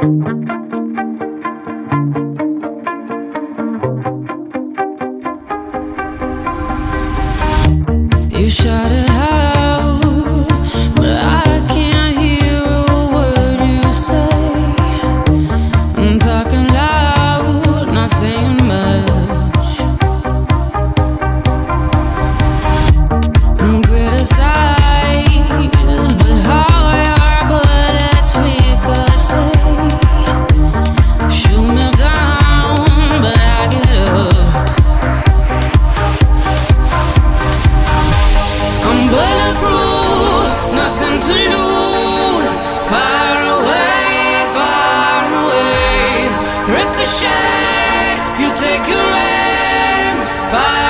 You shot it Ricochet, you take your aim. Fire.